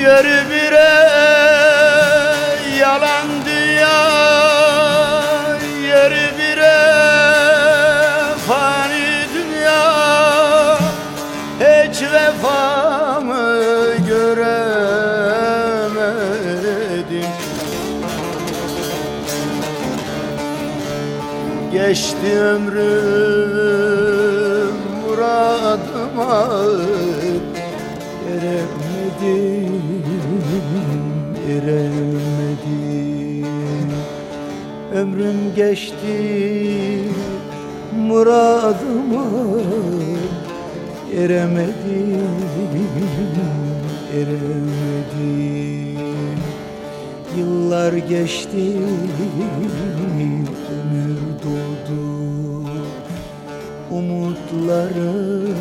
Görü bire yalan dünya Yeri bire fani dünya. Hiç vefamı göremedim. Geçti ömrüm muradıma Eremedim, eremedim Ömrüm geçti muradıma Eremedim, eremedim. Yıllar geçti, ömür doldu Umutlarım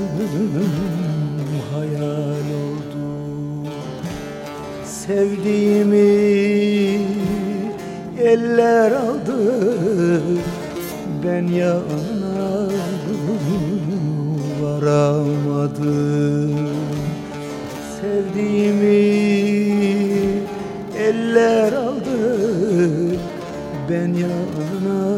hayal Sevdiğimi eller aldı. Ben yanına varamadım. Sevdiğimi eller aldı. Ben yanına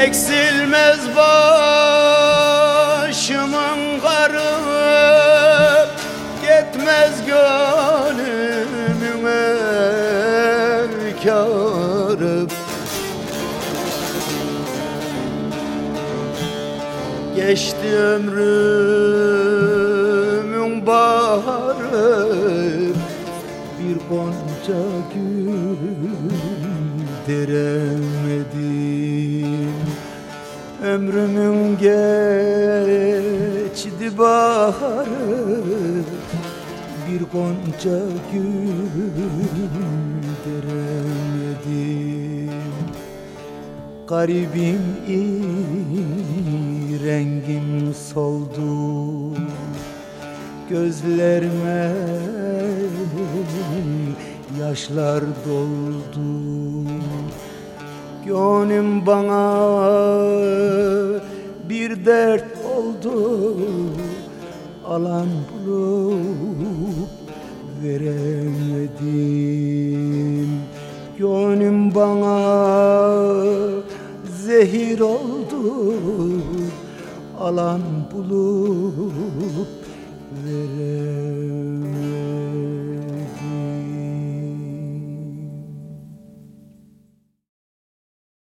Eksilmez başımın karı. Gitmez gönlümün efkarı Geçti ömrümün baharı gonca gül deremedim Ömrümün geçti baharı Bir gonca gül deremedim Garibim iyi rengim soldu Gözlerime yaşlar doldu. Gönlüm bana bir dert oldu. Alan bulup veremedim. Gönlüm bana zehir oldu. Alan bulup veremedim